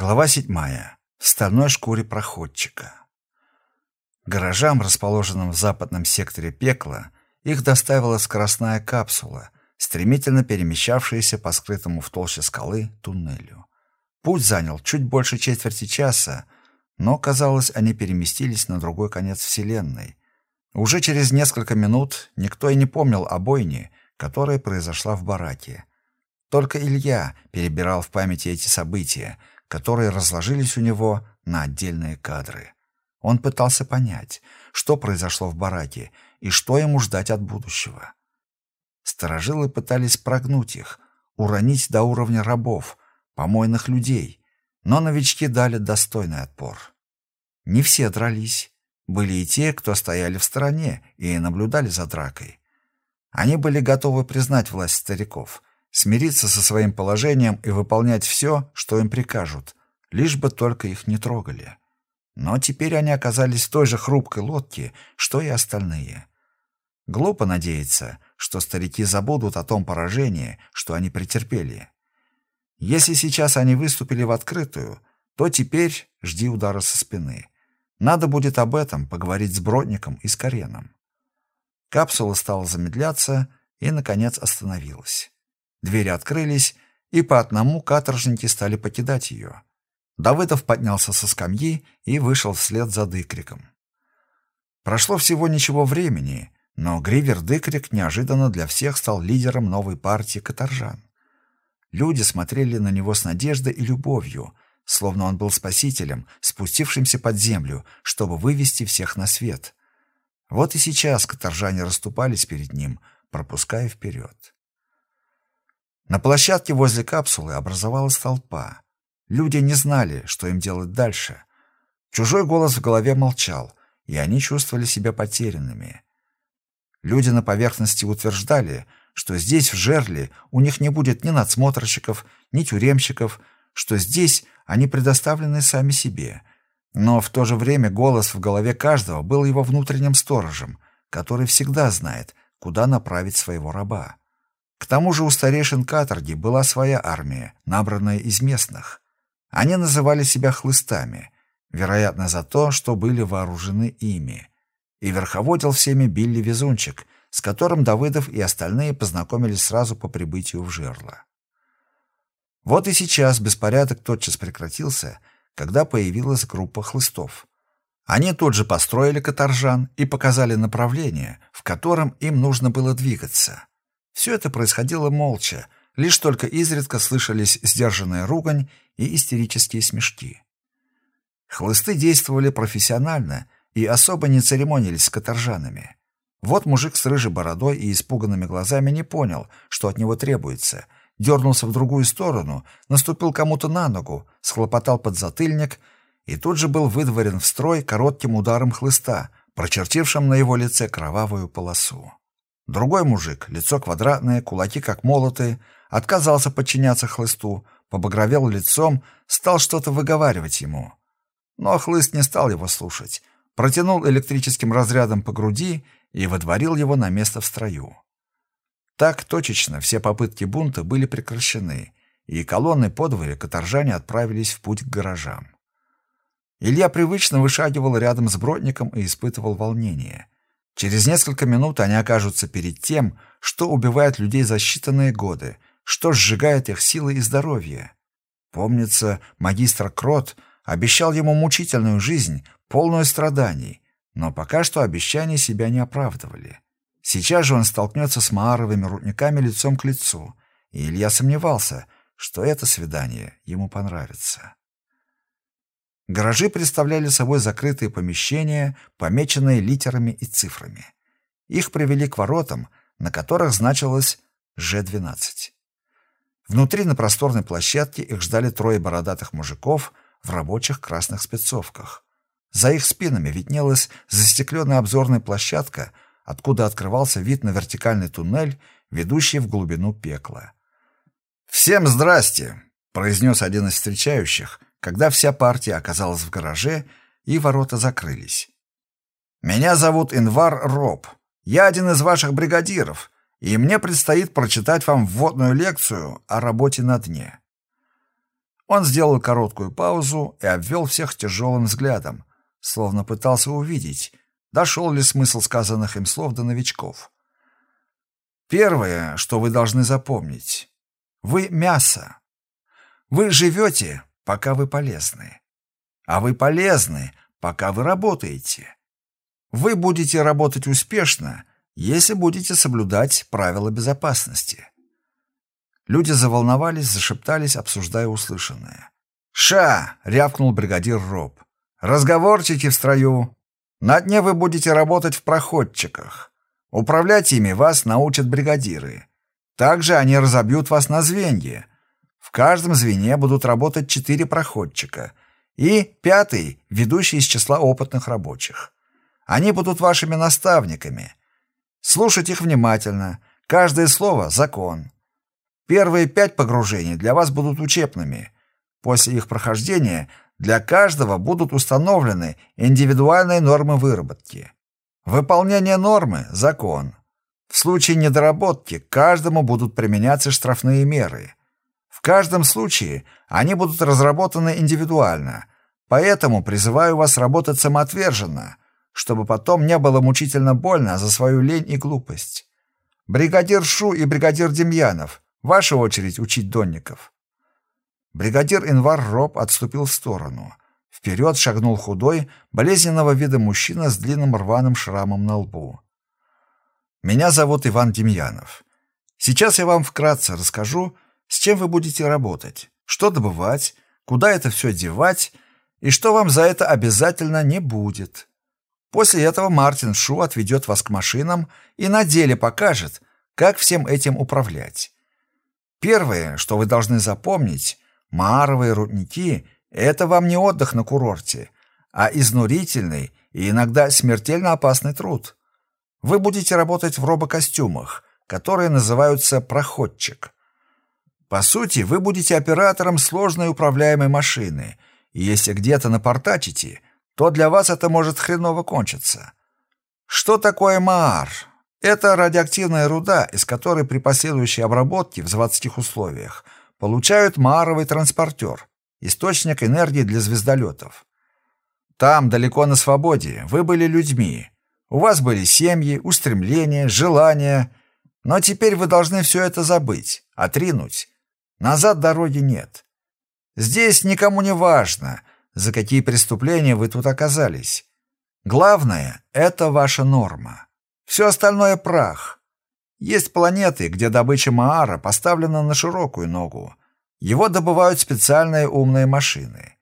Глава седьмая. В стальной шкуре проходчика. Гаражам, расположенным в западном секторе пекла, их доставила скоростная капсула, стремительно перемещавшаяся по скрытому в толще скалы туннелю. Путь занял чуть больше четверти часа, но, казалось, они переместились на другой конец Вселенной. Уже через несколько минут никто и не помнил о бойне, которая произошла в бараке. Только Илья перебирал в памяти эти события — которые разложились у него на отдельные кадры. Он пытался понять, что произошло в бараке и что ему ждать от будущего. Сторожилы пытались прогнуть их, уронить до уровня рабов, помойных людей, но новички дали достойный отпор. Не все дрались. Были и те, кто стояли в стороне и наблюдали за дракой. Они были готовы признать власть стариков, смириться со своим положением и выполнять все, что им прикажут, лишь бы только их не трогали. Но теперь они оказались в той же хрупкой лодке, что и остальные. Глупо надеяться, что старики забудут о том поражении, что они претерпели. Если сейчас они выступили в открытую, то теперь жди удара со спины. Надо будет об этом поговорить с Бродником и с Кареном. Капсула стала замедляться и, наконец, остановилась. Двери открылись, и по одному каторжники стали покидать ее. Давыдов поднялся со скамьи и вышел вслед за Дыкриком. Прошло всего ничего времени, но Гривер Дыкрик неожиданно для всех стал лидером новой партии каторжан. Люди смотрели на него с надеждой и любовью, словно он был спасителем, спустившимся под землю, чтобы вывести всех на свет. Вот и сейчас каторжане расступались перед ним, пропуская вперед. На площадке возле капсулы образовалась толпа. Люди не знали, что им делать дальше. Чужой голос в голове молчал, и они чувствовали себя потерянными. Люди на поверхности утверждали, что здесь, в жерле, у них не будет ни надсмотрщиков, ни тюремщиков, что здесь они предоставлены сами себе. Но в то же время голос в голове каждого был его внутренним сторожем, который всегда знает, куда направить своего раба. К тому же у старейшин каторги была своя армия, набранная из местных. Они называли себя хлыстами, вероятно, за то, что были вооружены ими. И верховодил всеми Билли Везунчик, с которым Давыдов и остальные познакомились сразу по прибытию в жерло. Вот и сейчас беспорядок тотчас прекратился, когда появилась группа хлыстов. Они тут же построили каторжан и показали направление, в котором им нужно было двигаться. Все это происходило молча, лишь только изредка слышались сдержанная ругань и истерические смешки. Хлысты действовали профессионально и особо не церемонились с каторжанами. Вот мужик с рыжей бородой и испуганными глазами не понял, что от него требуется, дернулся в другую сторону, наступил кому-то на ногу, схлопотал подзатыльник и тут же был выдворен в строй коротким ударом хлыста, прочертившим на его лице кровавую полосу. Другой мужик, лицо квадратное, кулаки как молоты, отказался подчиняться хлысту, побагровел лицом, стал что-то выговаривать ему. Но хлыст не стал его слушать, протянул электрическим разрядом по груди и выдворил его на место в строю. Так точечно все попытки бунта были прекращены, и колонны подвое каторжане отправились в путь к гаражам. Илья привычно вышагивал рядом с Бродником и испытывал волнение. Через несколько минут они окажутся перед тем, что убивает людей за считанные годы, что сжигает их силы и здоровье. Помнится, магистр Крот обещал ему мучительную жизнь, полную страданий, но пока что обещания себя не оправдывали. Сейчас же он столкнется с Мааровыми рудниками лицом к лицу, и Илья сомневался, что это свидание ему понравится. Гаражи представляли собой закрытые помещения, помеченные литерами и цифрами. Их привели к воротам, на которых значилось Ж-12. Внутри на просторной площадке их ждали трое бородатых мужиков в рабочих красных спецовках. За их спинами виднелась застекленная обзорная площадка, откуда открывался вид на вертикальный туннель, ведущий в глубину пекла. «Всем здрасте!» — произнес один из встречающих, когда вся партия оказалась в гараже и ворота закрылись. «Меня зовут Инвар Роб. Я один из ваших бригадиров и мне предстоит прочитать вам вводную лекцию о работе на дне. Он сделал короткую паузу и обвел всех тяжелым взглядом, словно пытался увидеть, дошел ли смысл сказанных им слов до новичков. Первое, что вы должны запомнить. Вы мясо. Вы живете, пока вы полезны. А вы полезны, пока вы работаете. Вы будете работать успешно, если будете соблюдать правила безопасности. Люди заволновались, зашептались, обсуждая услышанное. «Ша!» — рявкнул бригадир Роб. «Разговорчики в строю. На дне вы будете работать в проходчиках. Управлять ими вас научат бригадиры. Также они разобьют вас на звенья. В каждом звене будут работать четыре проходчика. И пятый — ведущий из числа опытных рабочих. Они будут вашими наставниками. Слушать их внимательно. Каждое слово — закон. Первые пять погружений для вас будут учебными. После их прохождения для каждого будут установлены индивидуальные нормы выработки. Выполнение нормы – закон. В случае недоработки каждому будут применяться штрафные меры. В каждом случае они будут разработаны индивидуально, поэтому призываю вас работать самоотверженно, чтобы потом не было мучительно больно за свою лень и глупость. Бригадир Шу и бригадир Демьянов – Ваша очередь учить донников. Бригадир Инвар Роб отступил в сторону. Вперед шагнул худой, болезненного вида мужчина с длинным рваным шрамом на лбу. «Меня зовут Иван Демьянов. Сейчас я вам вкратце расскажу, с чем вы будете работать, что добывать, куда это все девать и что вам за это обязательно не будет. После этого Мартин Шу отведет вас к машинам и на деле покажет, как всем этим управлять. Первое, что вы должны запомнить, Мааровые рудники — это вам не отдых на курорте, а изнурительный и иногда смертельно опасный труд. Вы будете работать в робокостюмах, которые называются «проходчик». По сути, вы будете оператором сложной управляемой машины, и если где-то напортачите, то для вас это может хреново кончиться. Что такое Маар? Это радиоактивная руда, из которой при последующей обработке в заводских условиях получают мааровый транспортер, источник энергии для звездолетов. Там, далеко на свободе, вы были людьми. У вас были семьи, устремления, желания. Но теперь вы должны все это забыть, отринуть. Назад дороги нет. Здесь никому не важно, за какие преступления вы тут оказались. Главное — это ваша норма. Все остальное — прах. Есть планеты, где добыча Маара поставлена на широкую ногу. Его добывают специальные умные машины.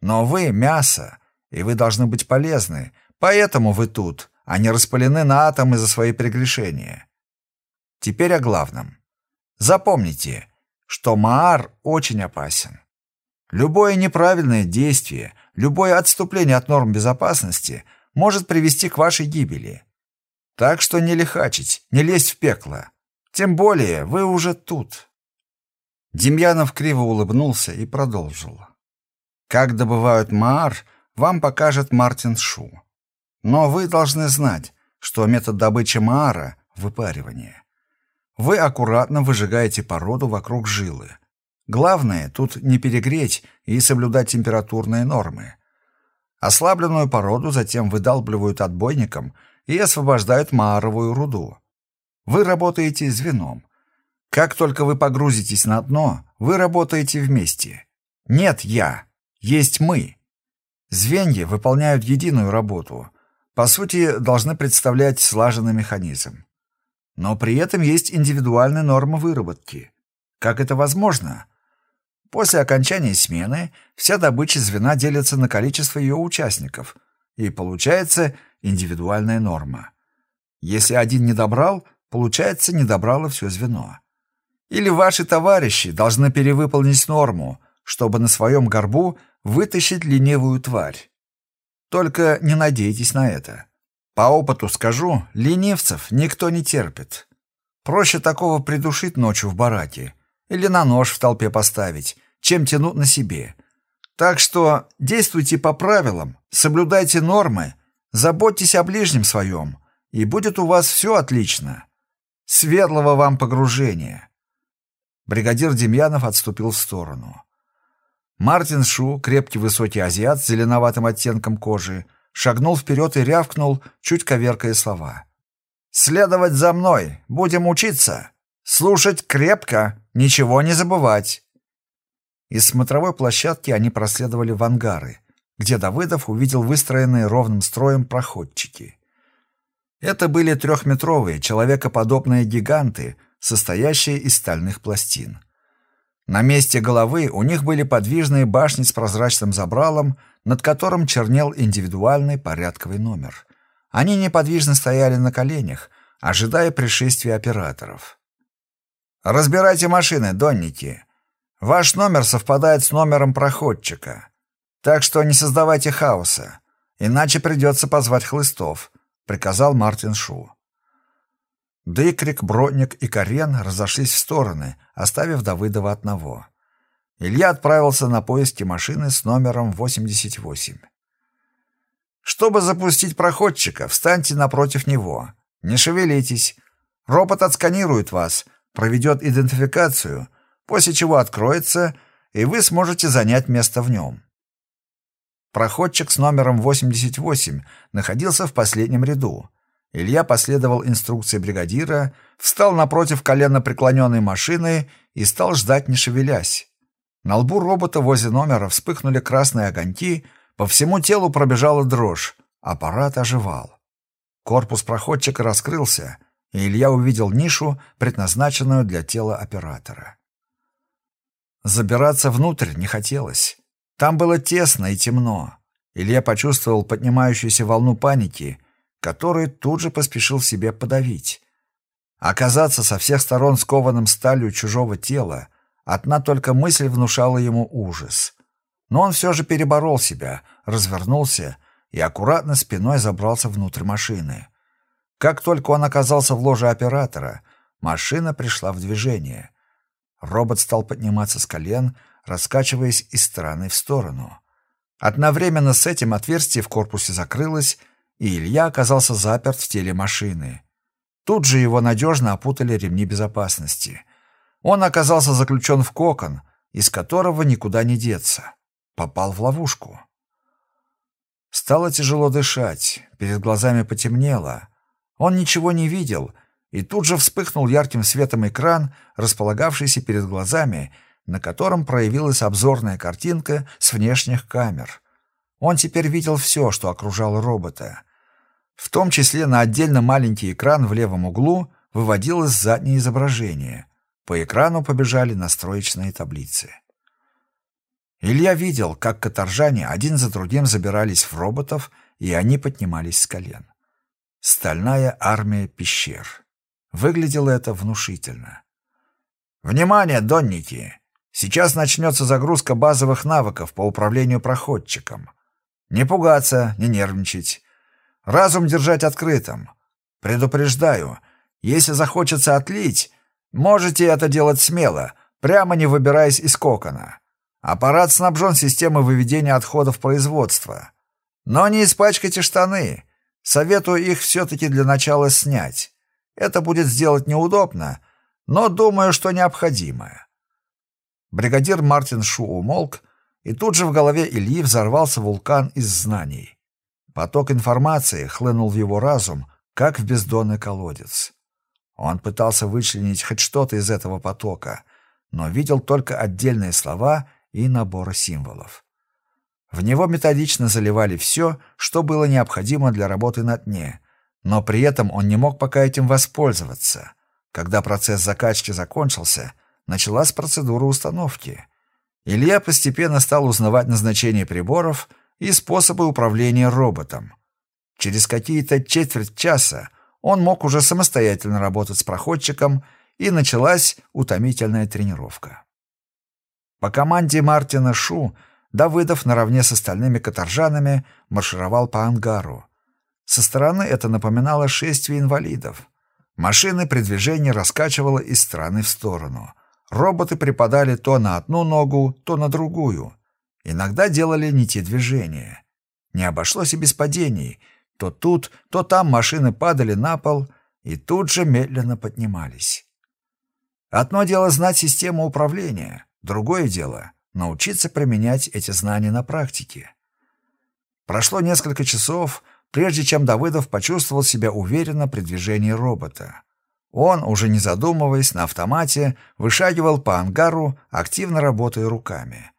Но вы — мясо, и вы должны быть полезны, поэтому вы тут, а не распылены на атомы за свои прегрешения. Теперь о главном. Запомните, что Маар очень опасен. Любое неправильное действие, любое отступление от норм безопасности может привести к вашей гибели. Так что не лихачить, не лезть в пекло. Тем более вы уже тут. Демьянов криво улыбнулся и продолжил. Как добывают маар, вам покажет Мартин Шу. Но вы должны знать, что метод добычи маара — выпаривание. Вы аккуратно выжигаете породу вокруг жилы. Главное тут не перегреть и соблюдать температурные нормы. Ослабленную породу затем выдалбливают отбойником — и освобождают мааровую руду. Вы работаете звеном. Как только вы погрузитесь на дно, вы работаете вместе. Нет «я», есть «мы». Звенья выполняют единую работу, по сути, должны представлять слаженный механизм. Но при этом есть индивидуальная норма выработки. Как это возможно? После окончания смены вся добыча звена делится на количество ее участников, и получается индивидуальная норма. Если один не добрал, получается, не добрало все звено. Или ваши товарищи должны перевыполнить норму, чтобы на своем горбу вытащить ленивую тварь. Только не надейтесь на это. По опыту скажу, ленивцев никто не терпит. Проще такого придушить ночью в бараке или на нож в толпе поставить, чем тянуть на себе. Так что действуйте по правилам, соблюдайте нормы Заботьтесь о ближнем своем, и будет у вас все отлично. Светлого вам погружения. Бригадир Демьянов отступил в сторону. Мартин Шу, крепкий высокий азиат с зеленоватым оттенком кожи, шагнул вперед и рявкнул, чуть коверкая слова. «Следовать за мной! Будем учиться! Слушать крепко! Ничего не забывать!» Из смотровой площадки они проследовали в ангары, где Давыдов увидел выстроенные ровным строем проходчики. Это были трехметровые, человекоподобные гиганты, состоящие из стальных пластин. На месте головы у них были подвижные башни с прозрачным забралом, над которым чернел индивидуальный порядковый номер. Они неподвижно стояли на коленях, ожидая пришествия операторов. «Разбирайте машины, донники. Ваш номер совпадает с номером проходчика. Так что не создавайте хаоса, иначе придется позвать хлыстов», — приказал Мартин Шу. Дыкрик, Бродник и Карен разошлись в стороны, оставив Давыдова одного. Илья отправился на поиски машины с номером 88. «Чтобы запустить проходчика, встаньте напротив него. Не шевелитесь. Робот отсканирует вас, проведет идентификацию, после чего откроется, и вы сможете занять место в нем». Проходчик с номером 88 находился в последнем ряду. Илья последовал инструкции бригадира, встал напротив колено преклоненной машины и стал ждать, не шевелясь. На лбу робота возле номера вспыхнули красные огоньки, по всему телу пробежала дрожь, аппарат оживал. Корпус проходчика раскрылся, и Илья увидел нишу, предназначенную для тела оператора. Забираться внутрь не хотелось. Там было тесно и темно. Илья почувствовал поднимающуюся волну паники, которую тут же поспешил себе подавить. Оказаться со всех сторон скованным сталью чужого тела, одна только мысль внушала ему ужас. Но он все же переборол себя, развернулся и аккуратно спиной забрался внутрь машины. Как только он оказался в ложе оператора, машина пришла в движение. Робот стал подниматься с колен, раскачиваясь из стороны в сторону. Одновременно с этим отверстие в корпусе закрылось, и Илья оказался заперт в теле машины. Тут же его надежно опутали ремни безопасности. Он оказался заключен в кокон, из которого никуда не деться. Попал в ловушку. Стало тяжело дышать, перед глазами потемнело. Он ничего не видел, и тут же вспыхнул ярким светом экран, располагавшийся перед глазами, на котором проявилась обзорная картинка с внешних камер. Он теперь видел все, что окружало робота. В том числе на отдельно маленький экран в левом углу выводилось заднее изображение. По экрану побежали настроечные таблицы. Илья видел, как каторжане один за другим забирались в роботов, и они поднимались с колен. Стальная армия пещер. Выглядело это внушительно. «Внимание, донники! Сейчас начнется загрузка базовых навыков по управлению проходчиком. Не пугаться, не нервничать. Разум держать открытым. Предупреждаю, если захочется отлить, можете это делать смело, прямо не выбираясь из кокона. Аппарат снабжен системой выведения отходов производства. Но не испачкайте штаны. Советую их все-таки для начала снять. Это будет сделать неудобно, но думаю, что необходимо. Бригадир Мартин Шу умолк, и тут же в голове Ильи взорвался вулкан из знаний. Поток информации хлынул в его разум, как в бездонный колодец. Он пытался вычленить хоть что-то из этого потока, но видел только отдельные слова и наборы символов. В него методично заливали все, что было необходимо для работы на дне, но при этом он не мог пока этим воспользоваться. Когда процесс закачки закончился, началась процедура установки. Илья постепенно стал узнавать назначение приборов и способы управления роботом. Через какие-то четверть часа он мог уже самостоятельно работать с проходчиком, и началась утомительная тренировка. По команде Мартина Шу Давыдов наравне с остальными каторжанами маршировал по ангару. Со стороны это напоминало шествие инвалидов. Машины при движении раскачивало из стороны в сторону — Роботы припадали то на одну ногу, то на другую. Иногда делали не те движения. Не обошлось и без падений. То тут, то там машины падали на пол и тут же медленно поднимались. Одно дело знать систему управления, другое дело научиться применять эти знания на практике. Прошло несколько часов, прежде чем Давыдов почувствовал себя уверенно при движении робота. Он, уже не задумываясь, на автомате вышагивал по ангару, активно работая руками.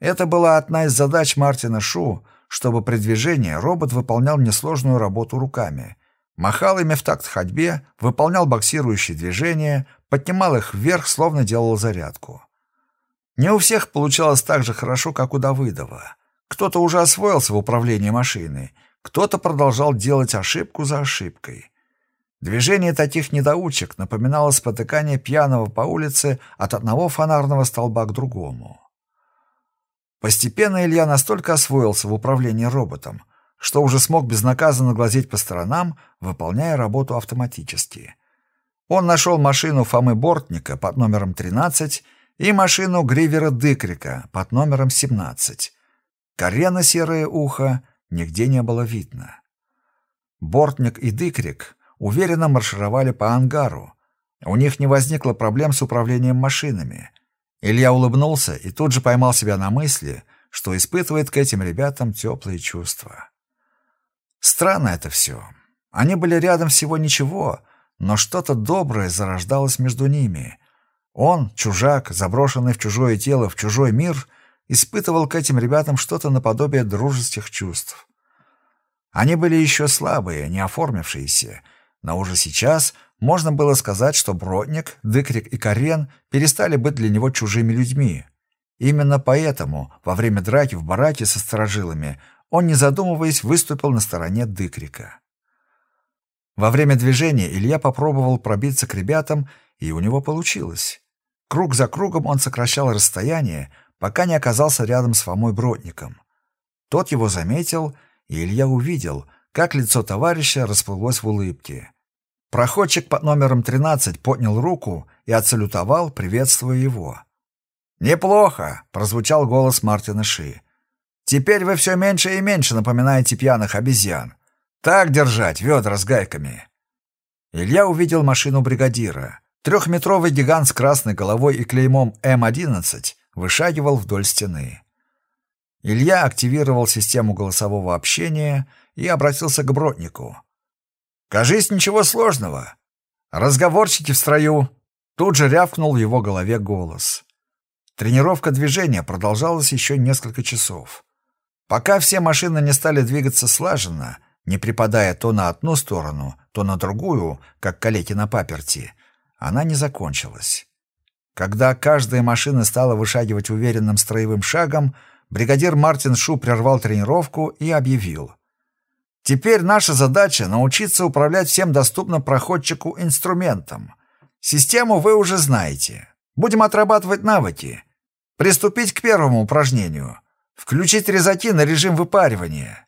Это была одна из задач Мартина Шу, чтобы при движении робот выполнял несложную работу руками. Махал ими в такт ходьбе, выполнял боксирующие движения, поднимал их вверх, словно делал зарядку. Не у всех получалось так же хорошо, как у Давыдова. Кто-то уже освоился в управлении машиной, кто-то продолжал делать ошибку за ошибкой. Движение таких недоучек напоминало спотыкание пьяного по улице от одного фонарного столба к другому. Постепенно Илья настолько освоился в управлении роботом, что уже смог безнаказанно глазеть по сторонам, выполняя работу автоматически. Он нашел машину Фомы Бортника под номером 13 и машину Гривера Дыкрика под номером 17. Карена серое ухо нигде не было видно. Бортник и Дыкрик уверенно маршировали по ангару. У них не возникло проблем с управлением машинами. Илья улыбнулся и тут же поймал себя на мысли, что испытывает к этим ребятам теплые чувства. Странно это все. Они были рядом всего ничего, но что-то доброе зарождалось между ними. Он, чужак, заброшенный в чужое тело, в чужой мир, испытывал к этим ребятам что-то наподобие дружеских чувств. Они были еще слабые, не оформившиеся, но уже сейчас можно было сказать, что Бродник, Дыкрик и Карен перестали быть для него чужими людьми. Именно поэтому во время драки в бараке со сторожилами он, не задумываясь, выступил на стороне Дыкрика. Во время движения Илья попробовал пробиться к ребятам, и у него получилось. Круг за кругом он сокращал расстояние, пока не оказался рядом с Фомой Бродником. Тот его заметил, и Илья увидел, как лицо товарища расплылось в улыбке. Проходчик под номером 13 поднял руку и отсалютовал, приветствуя его. «Неплохо!» — прозвучал голос Мартина Ши. «Теперь вы все меньше и меньше напоминаете пьяных обезьян. Так держать, ведра с гайками!» Илья увидел машину бригадира. Трехметровый гигант с красной головой и клеймом М-11 вышагивал вдоль стены. Илья активировал систему голосового общения и обратился к Броднику. Кажись, ничего сложного. Разговорчики в строю. Тут же рявкнул в его голове голос. Тренировка движения продолжалась еще несколько часов. Пока все машины не стали двигаться слаженно, не припадая то на одну сторону, то на другую, как калеки на паперти, она не закончилась. Когда каждая машина стала вышагивать уверенным строевым шагом, бригадир Мартин Шу прервал тренировку и объявил — Теперь наша задача — научиться управлять всем доступным проходчику инструментом. Систему вы уже знаете. Будем отрабатывать навыки. Приступить к первому упражнению. Включить резаки на режим выпаривания.